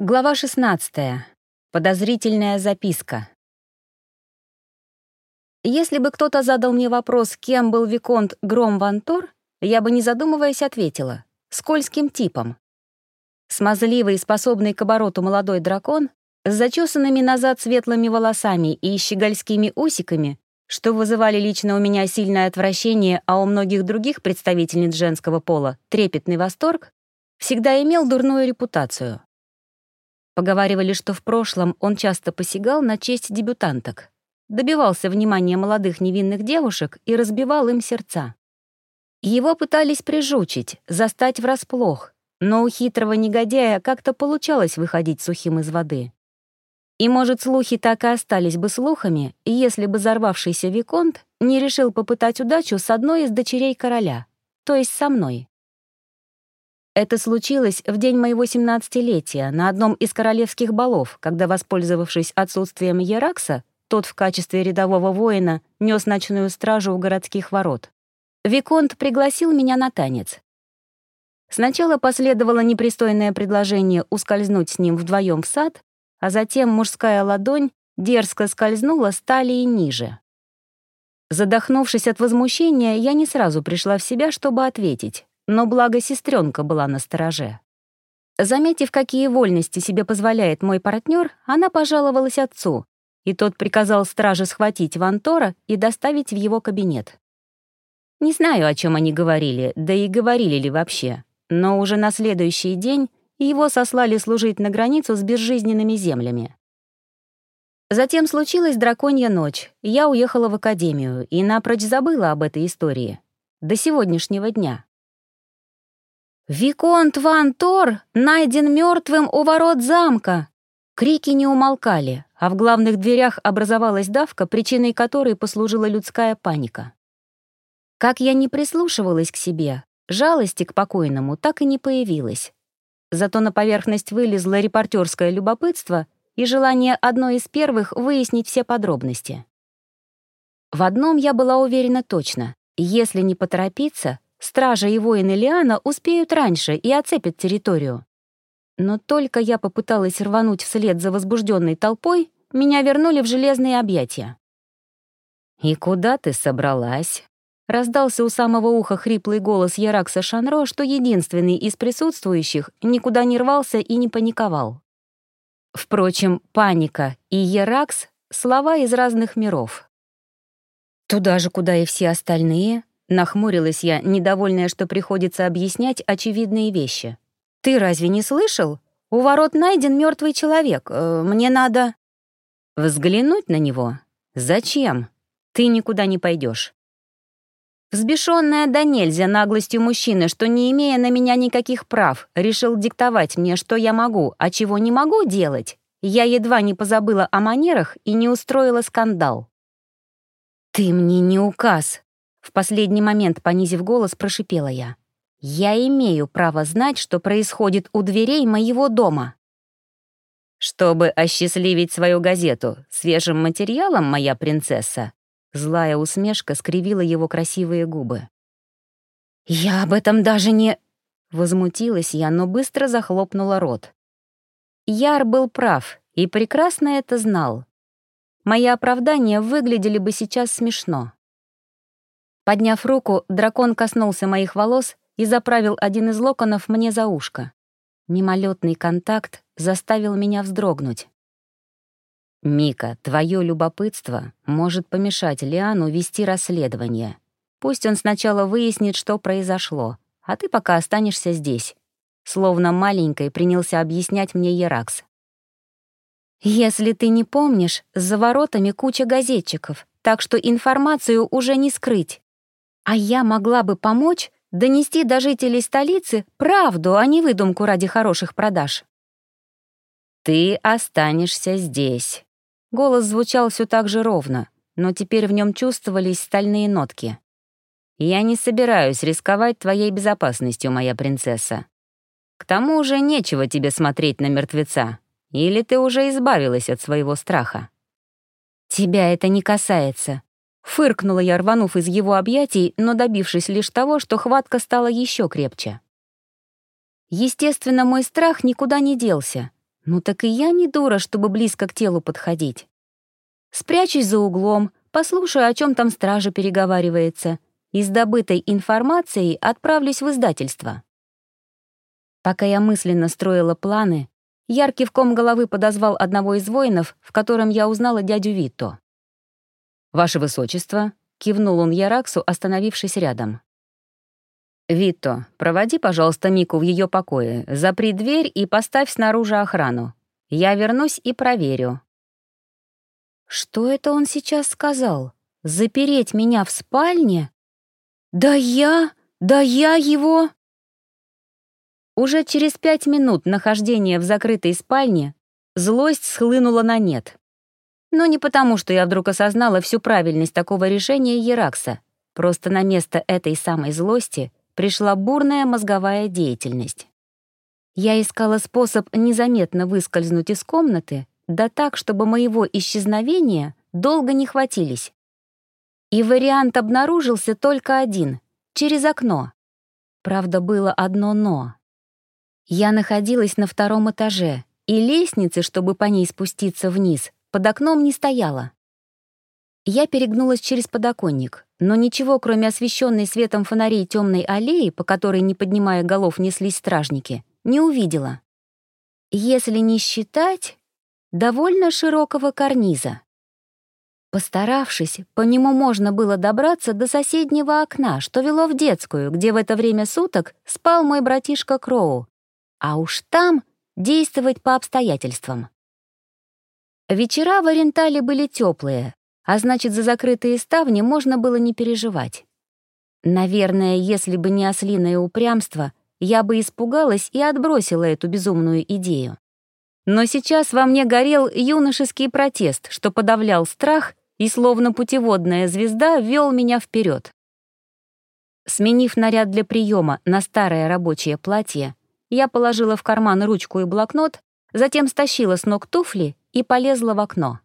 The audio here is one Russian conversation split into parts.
Глава 16. Подозрительная записка. Если бы кто-то задал мне вопрос, кем был Виконт Гром Вантор, я бы, не задумываясь, ответила — скользким типом. Смазливый, способный к обороту молодой дракон, с зачесанными назад светлыми волосами и щегольскими усиками, что вызывали лично у меня сильное отвращение, а у многих других представительниц женского пола — трепетный восторг, всегда имел дурную репутацию. Поговаривали, что в прошлом он часто посягал на честь дебютанток, добивался внимания молодых невинных девушек и разбивал им сердца. Его пытались прижучить, застать врасплох, но у хитрого негодяя как-то получалось выходить сухим из воды. И, может, слухи так и остались бы слухами, если бы взорвавшийся Виконт не решил попытать удачу с одной из дочерей короля, то есть со мной. Это случилось в день моего семнадцатилетия на одном из королевских балов, когда, воспользовавшись отсутствием Еракса, тот в качестве рядового воина нес ночную стражу у городских ворот. Виконт пригласил меня на танец. Сначала последовало непристойное предложение ускользнуть с ним вдвоем в сад, а затем мужская ладонь дерзко скользнула с талии ниже. Задохнувшись от возмущения, я не сразу пришла в себя, чтобы ответить но благо сестренка была на стороже. Заметив, какие вольности себе позволяет мой партнер, она пожаловалась отцу, и тот приказал страже схватить Вантора и доставить в его кабинет. Не знаю, о чем они говорили, да и говорили ли вообще, но уже на следующий день его сослали служить на границу с безжизненными землями. Затем случилась драконья ночь, я уехала в академию и напрочь забыла об этой истории. До сегодняшнего дня. «Виконт Ван Тор найден мертвым у ворот замка!» Крики не умолкали, а в главных дверях образовалась давка, причиной которой послужила людская паника. Как я не прислушивалась к себе, жалости к покойному так и не появилось. Зато на поверхность вылезло репортерское любопытство и желание одной из первых выяснить все подробности. В одном я была уверена точно. Если не поторопиться, Стража и воины Лиана успеют раньше и оцепят территорию. Но только я попыталась рвануть вслед за возбужденной толпой, меня вернули в железные объятия. «И куда ты собралась?» Раздался у самого уха хриплый голос Яракса Шанро, что единственный из присутствующих никуда не рвался и не паниковал. Впрочем, паника и Яракс — слова из разных миров. Туда же, куда и все остальные, Нахмурилась я, недовольная, что приходится объяснять очевидные вещи. «Ты разве не слышал? У ворот найден мертвый человек. Э, мне надо...» «Взглянуть на него? Зачем? Ты никуда не пойдешь. Взбешенная до нельзя наглостью мужчины, что, не имея на меня никаких прав, решил диктовать мне, что я могу, а чего не могу делать, я едва не позабыла о манерах и не устроила скандал. «Ты мне не указ», в последний момент, понизив голос, прошипела я. «Я имею право знать, что происходит у дверей моего дома». «Чтобы осчастливить свою газету свежим материалом, моя принцесса», злая усмешка скривила его красивые губы. «Я об этом даже не...» Возмутилась я, но быстро захлопнула рот. Яр был прав и прекрасно это знал. Мои оправдания выглядели бы сейчас смешно. Подняв руку, дракон коснулся моих волос и заправил один из локонов мне за ушко. Мимолетный контакт заставил меня вздрогнуть. «Мика, твое любопытство может помешать Лиану вести расследование. Пусть он сначала выяснит, что произошло, а ты пока останешься здесь». Словно маленькой принялся объяснять мне Еракс. «Если ты не помнишь, за воротами куча газетчиков, так что информацию уже не скрыть. А я могла бы помочь донести до жителей столицы правду, а не выдумку ради хороших продаж. «Ты останешься здесь». Голос звучал все так же ровно, но теперь в нем чувствовались стальные нотки. «Я не собираюсь рисковать твоей безопасностью, моя принцесса. К тому же нечего тебе смотреть на мертвеца. Или ты уже избавилась от своего страха?» «Тебя это не касается», Фыркнула я, рванув из его объятий, но добившись лишь того, что хватка стала еще крепче. Естественно, мой страх никуда не делся, Ну так и я не дура, чтобы близко к телу подходить. Спрячусь за углом, послушаю, о чем там стража переговаривается, и с добытой информацией отправлюсь в издательство. Пока я мысленно строила планы, яркий ком головы подозвал одного из воинов, в котором я узнала дядю Вито. «Ваше Высочество», — кивнул он Яраксу, остановившись рядом. «Витто, проводи, пожалуйста, Мику в ее покое, запри дверь и поставь снаружи охрану. Я вернусь и проверю». «Что это он сейчас сказал? Запереть меня в спальне? Да я, да я его...» Уже через пять минут нахождения в закрытой спальне злость схлынула на нет. Но не потому, что я вдруг осознала всю правильность такого решения Еракса. Просто на место этой самой злости пришла бурная мозговая деятельность. Я искала способ незаметно выскользнуть из комнаты, да так, чтобы моего исчезновения долго не хватились. И вариант обнаружился только один — через окно. Правда, было одно «но». Я находилась на втором этаже, и лестницы, чтобы по ней спуститься вниз, под окном не стояла. Я перегнулась через подоконник, но ничего, кроме освещенной светом фонарей темной аллеи, по которой, не поднимая голов, неслись стражники, не увидела. Если не считать довольно широкого карниза. Постаравшись, по нему можно было добраться до соседнего окна, что вело в детскую, где в это время суток спал мой братишка Кроу, а уж там действовать по обстоятельствам. Вечера в Орентале были теплые, а значит, за закрытые ставни можно было не переживать. Наверное, если бы не ослиное упрямство, я бы испугалась и отбросила эту безумную идею. Но сейчас во мне горел юношеский протест, что подавлял страх и, словно путеводная звезда, вел меня вперед. Сменив наряд для приема на старое рабочее платье, я положила в карман ручку и блокнот, затем стащила с ног туфли и полезла в окно.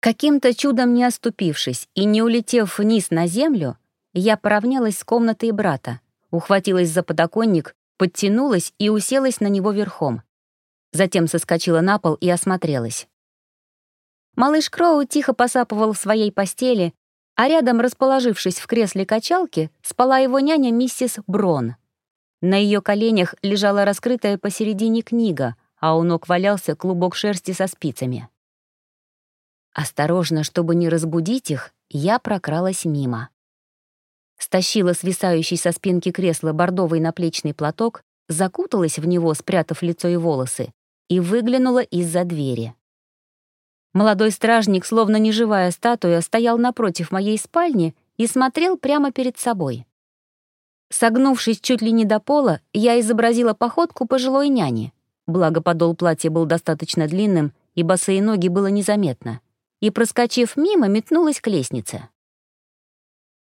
Каким-то чудом не оступившись и не улетев вниз на землю, я поравнялась с комнатой брата, ухватилась за подоконник, подтянулась и уселась на него верхом. Затем соскочила на пол и осмотрелась. Малыш Кроу тихо посапывал в своей постели, а рядом, расположившись в кресле качалки, спала его няня миссис Брон. На ее коленях лежала раскрытая посередине книга, а у ног валялся клубок шерсти со спицами. Осторожно, чтобы не разбудить их, я прокралась мимо. Стащила свисающий со спинки кресла бордовый наплечный платок, закуталась в него, спрятав лицо и волосы, и выглянула из-за двери. Молодой стражник, словно неживая статуя, стоял напротив моей спальни и смотрел прямо перед собой. Согнувшись чуть ли не до пола, я изобразила походку пожилой няни. Благо подол платья был достаточно длинным, и босые ноги было незаметно и, проскочив мимо, метнулась к лестнице.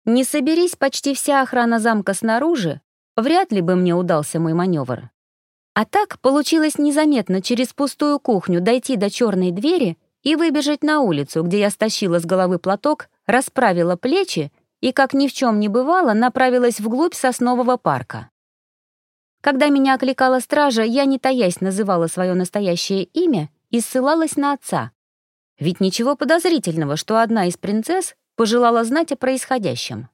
Не соберись почти вся охрана замка снаружи, вряд ли бы мне удался мой маневр. А так получилось незаметно через пустую кухню дойти до черной двери и выбежать на улицу, где я стащила с головы платок, расправила плечи и, как ни в чем не бывало, направилась вглубь соснового парка. Когда меня окликала стража, я, не таясь, называла свое настоящее имя и ссылалась на отца, ведь ничего подозрительного, что одна из принцесс пожелала знать о происходящем.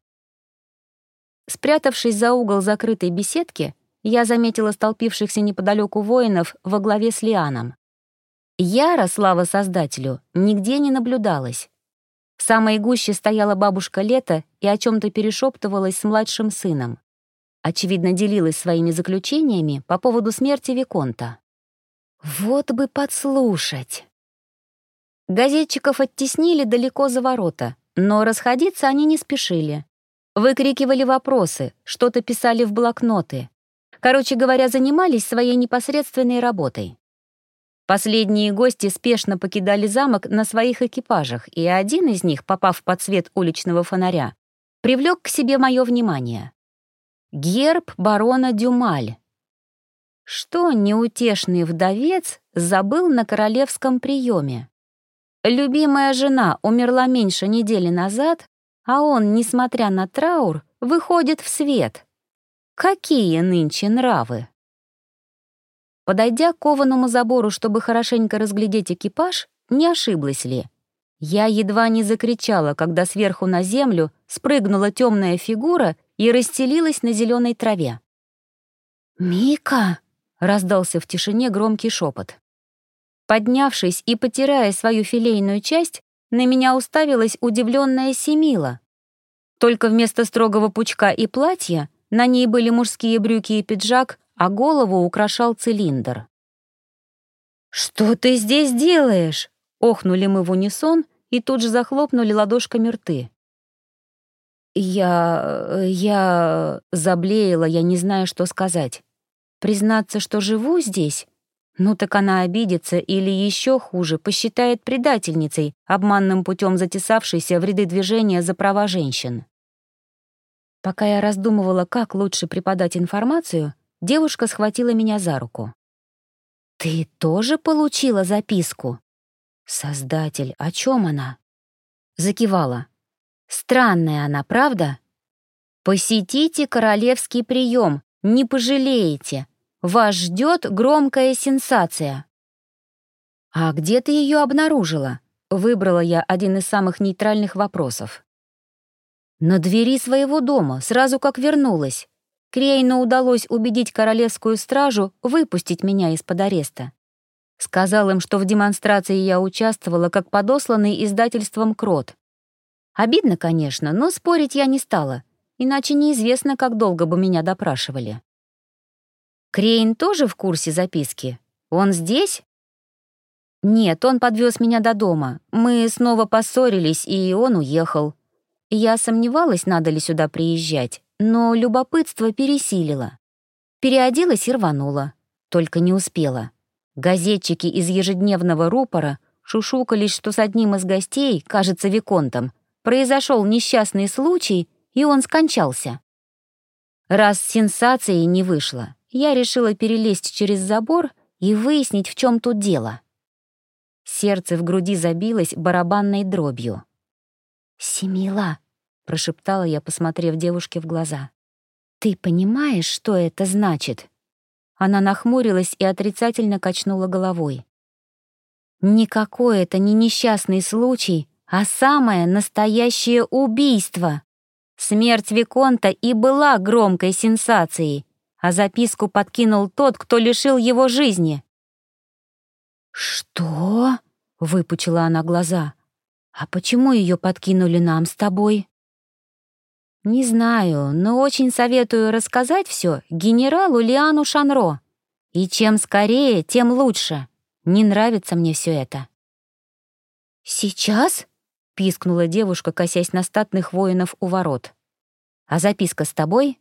Спрятавшись за угол закрытой беседки, я заметила столпившихся неподалеку воинов во главе с Лианом. Яра, слава Создателю, нигде не наблюдалась. В самой гуще стояла бабушка Лето и о чем то перешептывалась с младшим сыном. Очевидно, делилась своими заключениями по поводу смерти Виконта. «Вот бы подслушать!» Газетчиков оттеснили далеко за ворота, но расходиться они не спешили. Выкрикивали вопросы, что-то писали в блокноты. Короче говоря, занимались своей непосредственной работой. Последние гости спешно покидали замок на своих экипажах, и один из них, попав под свет уличного фонаря, привлек к себе мое внимание. Герб барона Дюмаль. Что неутешный вдовец забыл на королевском приеме? Любимая жена умерла меньше недели назад, а он, несмотря на траур, выходит в свет. Какие нынче нравы? Подойдя к кованому забору, чтобы хорошенько разглядеть экипаж, не ошиблась ли? Я едва не закричала, когда сверху на землю спрыгнула темная фигура и расстелилась на зеленой траве. «Мика!» — раздался в тишине громкий шепот. Поднявшись и потирая свою филейную часть, на меня уставилась удивленная Семила. Только вместо строгого пучка и платья на ней были мужские брюки и пиджак, а голову украшал цилиндр. «Что ты здесь делаешь?» — охнули мы в унисон и тут же захлопнули ладошками рты. «Я... я...» — заблеяла, я не знаю, что сказать. «Признаться, что живу здесь? Ну так она обидится или еще хуже, посчитает предательницей, обманным путем затесавшейся в ряды движения за права женщин. Пока я раздумывала, как лучше преподать информацию, девушка схватила меня за руку. «Ты тоже получила записку?» «Создатель, о чем она?» Закивала. «Странная она, правда?» «Посетите королевский прием, не пожалеете. Вас ждет громкая сенсация». «А где ты ее обнаружила?» Выбрала я один из самых нейтральных вопросов. На двери своего дома, сразу как вернулась. Крейну удалось убедить королевскую стражу выпустить меня из-под ареста. Сказал им, что в демонстрации я участвовала как подосланный издательством Крот. Обидно, конечно, но спорить я не стала, иначе неизвестно, как долго бы меня допрашивали. Крейн тоже в курсе записки? Он здесь? Нет, он подвез меня до дома. Мы снова поссорились, и он уехал. Я сомневалась, надо ли сюда приезжать, но любопытство пересилило. Переоделась и рванула. Только не успела. Газетчики из ежедневного рупора шушукались, что с одним из гостей, кажется, Виконтом, произошел несчастный случай, и он скончался. Раз сенсацией не вышло, я решила перелезть через забор и выяснить, в чем тут дело. Сердце в груди забилось барабанной дробью. «Семила», — прошептала я, посмотрев девушке в глаза. «Ты понимаешь, что это значит?» Она нахмурилась и отрицательно качнула головой. «Никакой это не несчастный случай, а самое настоящее убийство. Смерть Виконта и была громкой сенсацией, а записку подкинул тот, кто лишил его жизни». «Что?» — выпучила она глаза. «А почему ее подкинули нам с тобой?» «Не знаю, но очень советую рассказать все генералу Лиану Шанро. И чем скорее, тем лучше. Не нравится мне все это». «Сейчас?» — пискнула девушка, косясь на статных воинов у ворот. «А записка с тобой?»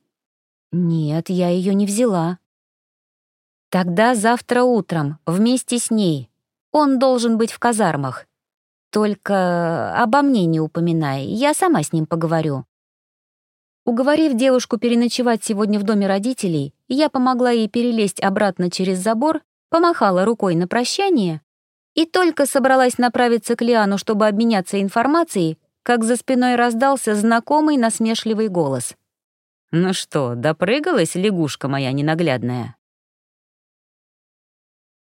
«Нет, я ее не взяла». «Тогда завтра утром, вместе с ней. Он должен быть в казармах. Только обо мне не упоминай, я сама с ним поговорю». Уговорив девушку переночевать сегодня в доме родителей, я помогла ей перелезть обратно через забор, помахала рукой на прощание и только собралась направиться к Лиану, чтобы обменяться информацией, как за спиной раздался знакомый насмешливый голос. «Ну что, допрыгалась лягушка моя ненаглядная?»